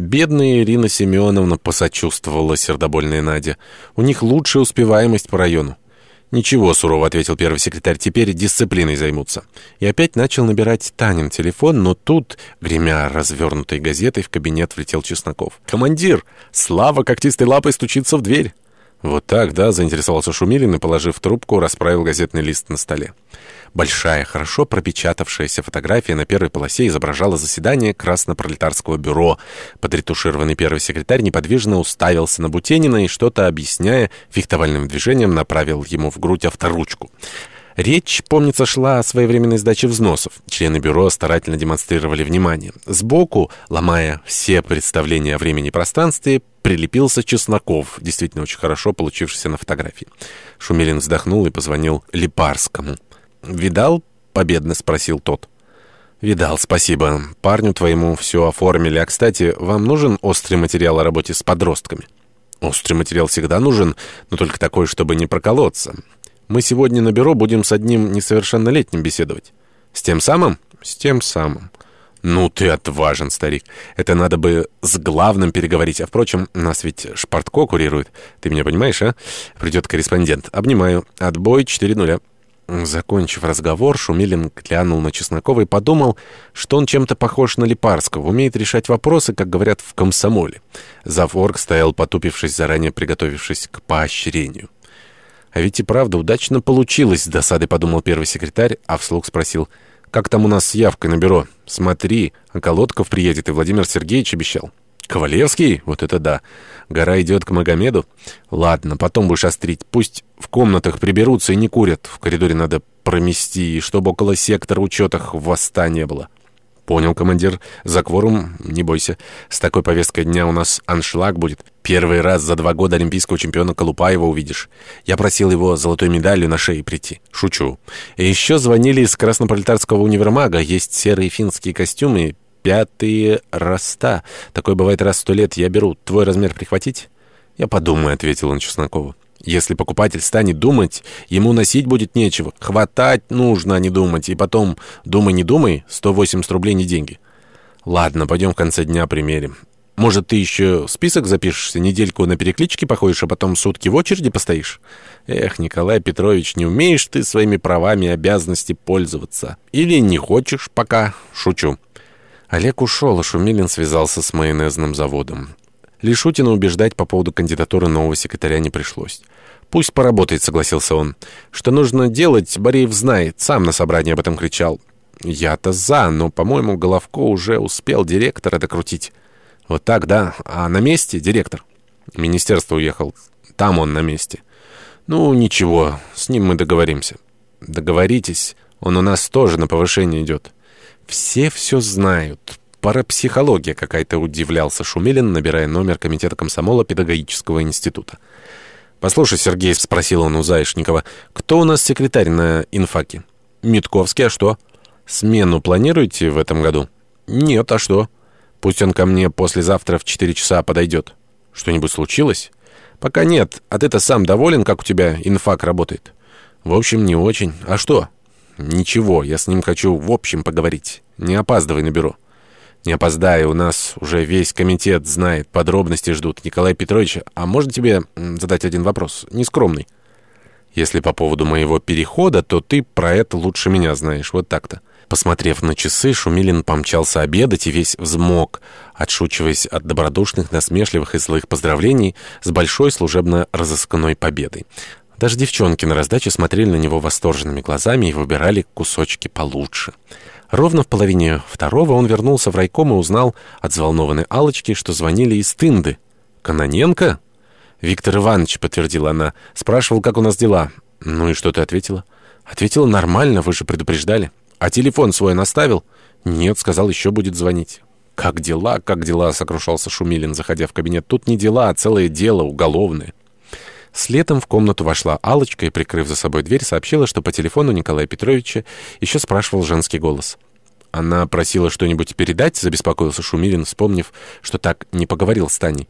Бедная Ирина Семеновна посочувствовала сердобольная Надя. У них лучшая успеваемость по району. «Ничего», — сурово ответил первый секретарь, — «теперь дисциплиной займутся». И опять начал набирать Танин телефон, но тут, гремя развернутой газетой, в кабинет влетел Чесноков. «Командир! Слава когтистой лапой стучится в дверь!» «Вот так, да?» — заинтересовался Шумилин и, положив трубку, расправил газетный лист на столе. Большая, хорошо пропечатавшаяся фотография на первой полосе изображала заседание Краснопролетарского бюро. Подретушированный первый секретарь неподвижно уставился на Бутенина и, что-то объясняя, фехтовальным движением направил ему в грудь авторучку. Речь, помнится, шла о своевременной сдаче взносов. Члены бюро старательно демонстрировали внимание. Сбоку, ломая все представления о времени и пространстве, прилепился Чесноков, действительно очень хорошо получившийся на фотографии. Шумилин вздохнул и позвонил Липарскому. «Видал?» — победно спросил тот. «Видал, спасибо. Парню твоему все оформили. А, кстати, вам нужен острый материал о работе с подростками?» «Острый материал всегда нужен, но только такой, чтобы не проколоться. Мы сегодня на бюро будем с одним несовершеннолетним беседовать». «С тем самым?» «С тем самым». «Ну ты отважен, старик. Это надо бы с главным переговорить. А, впрочем, нас ведь Шпартко курирует. Ты меня понимаешь, а? Придет корреспондент. Обнимаю. Отбой 4 нуля». Закончив разговор, Шумилин глянул на Чеснокова и подумал, что он чем-то похож на Липарского, умеет решать вопросы, как говорят в комсомоле. Заворг стоял, потупившись, заранее приготовившись к поощрению. «А ведь и правда удачно получилось», — с досадой подумал первый секретарь, а вслух спросил, «Как там у нас с явкой на бюро? Смотри, Колодков приедет, и Владимир Сергеевич обещал». «Ковалевский? Вот это да! Гора идет к Магомеду? Ладно, потом будешь острить. Пусть в комнатах приберутся и не курят. В коридоре надо промести, чтобы около сектора учета хвоста не было». «Понял, командир. За кворум не бойся. С такой повесткой дня у нас аншлаг будет. Первый раз за два года олимпийского чемпиона Колупаева увидишь. Я просил его золотой медалью на шее прийти. Шучу. И еще звонили из Краснопролетарского универмага. Есть серые финские костюмы, пятые роста. Такое бывает раз в сто лет. Я беру. Твой размер прихватить?» «Я подумаю», — ответил он Чеснокову. «Если покупатель станет думать, ему носить будет нечего. Хватать нужно, а не думать. И потом, думай, не думай, 180 рублей не деньги». «Ладно, пойдем в конце дня примерим. Может, ты еще список запишешься, недельку на перекличке походишь, а потом сутки в очереди постоишь? Эх, Николай Петрович, не умеешь ты своими правами и обязанностями пользоваться. Или не хочешь пока? Шучу». Олег ушел, а Шумилин связался с майонезным заводом. Лишутина убеждать по поводу кандидатуры нового секретаря не пришлось. «Пусть поработает», — согласился он. «Что нужно делать, Бореев знает. Сам на собрании об этом кричал». «Я-то за, но, по-моему, Головко уже успел директора докрутить». «Вот так, да. А на месте директор?» «Министерство уехал. Там он на месте». «Ну, ничего. С ним мы договоримся». «Договоритесь. Он у нас тоже на повышение идет». «Все все знают. Парапсихология какая-то», — удивлялся Шумилин, набирая номер комитета комсомола педагогического института. «Послушай, Сергей», — спросил он у Заишникова, — «кто у нас секретарь на инфаке?» «Митковский, а что?» «Смену планируете в этом году?» «Нет, а что?» «Пусть он ко мне послезавтра в 4 часа подойдет». «Что-нибудь случилось?» «Пока нет. А ты-то сам доволен, как у тебя инфак работает?» «В общем, не очень. А что?» «Ничего, я с ним хочу в общем поговорить. Не опаздывай на бюро». «Не опоздай, у нас уже весь комитет знает, подробности ждут. Николай Петрович, а можно тебе задать один вопрос? Нескромный». «Если по поводу моего перехода, то ты про это лучше меня знаешь. Вот так-то». Посмотрев на часы, Шумилин помчался обедать и весь взмок, отшучиваясь от добродушных, насмешливых и злых поздравлений с большой служебно-розыскной победой. Даже девчонки на раздаче смотрели на него восторженными глазами и выбирали кусочки получше. Ровно в половине второго он вернулся в райком и узнал от взволнованной алочки что звонили из Тынды. «Каноненко?» «Виктор Иванович», — подтвердила она, — спрашивал, как у нас дела. «Ну и что ты ответила?» «Ответила нормально, вы же предупреждали». «А телефон свой наставил?» «Нет», — сказал, еще будет звонить. «Как дела, как дела?» — сокрушался Шумилин, заходя в кабинет. «Тут не дела, а целое дело, уголовное». Следом в комнату вошла алочка и, прикрыв за собой дверь, сообщила, что по телефону Николая Петровича еще спрашивал женский голос. Она просила что-нибудь передать, забеспокоился Шумилин, вспомнив, что так не поговорил с Таней.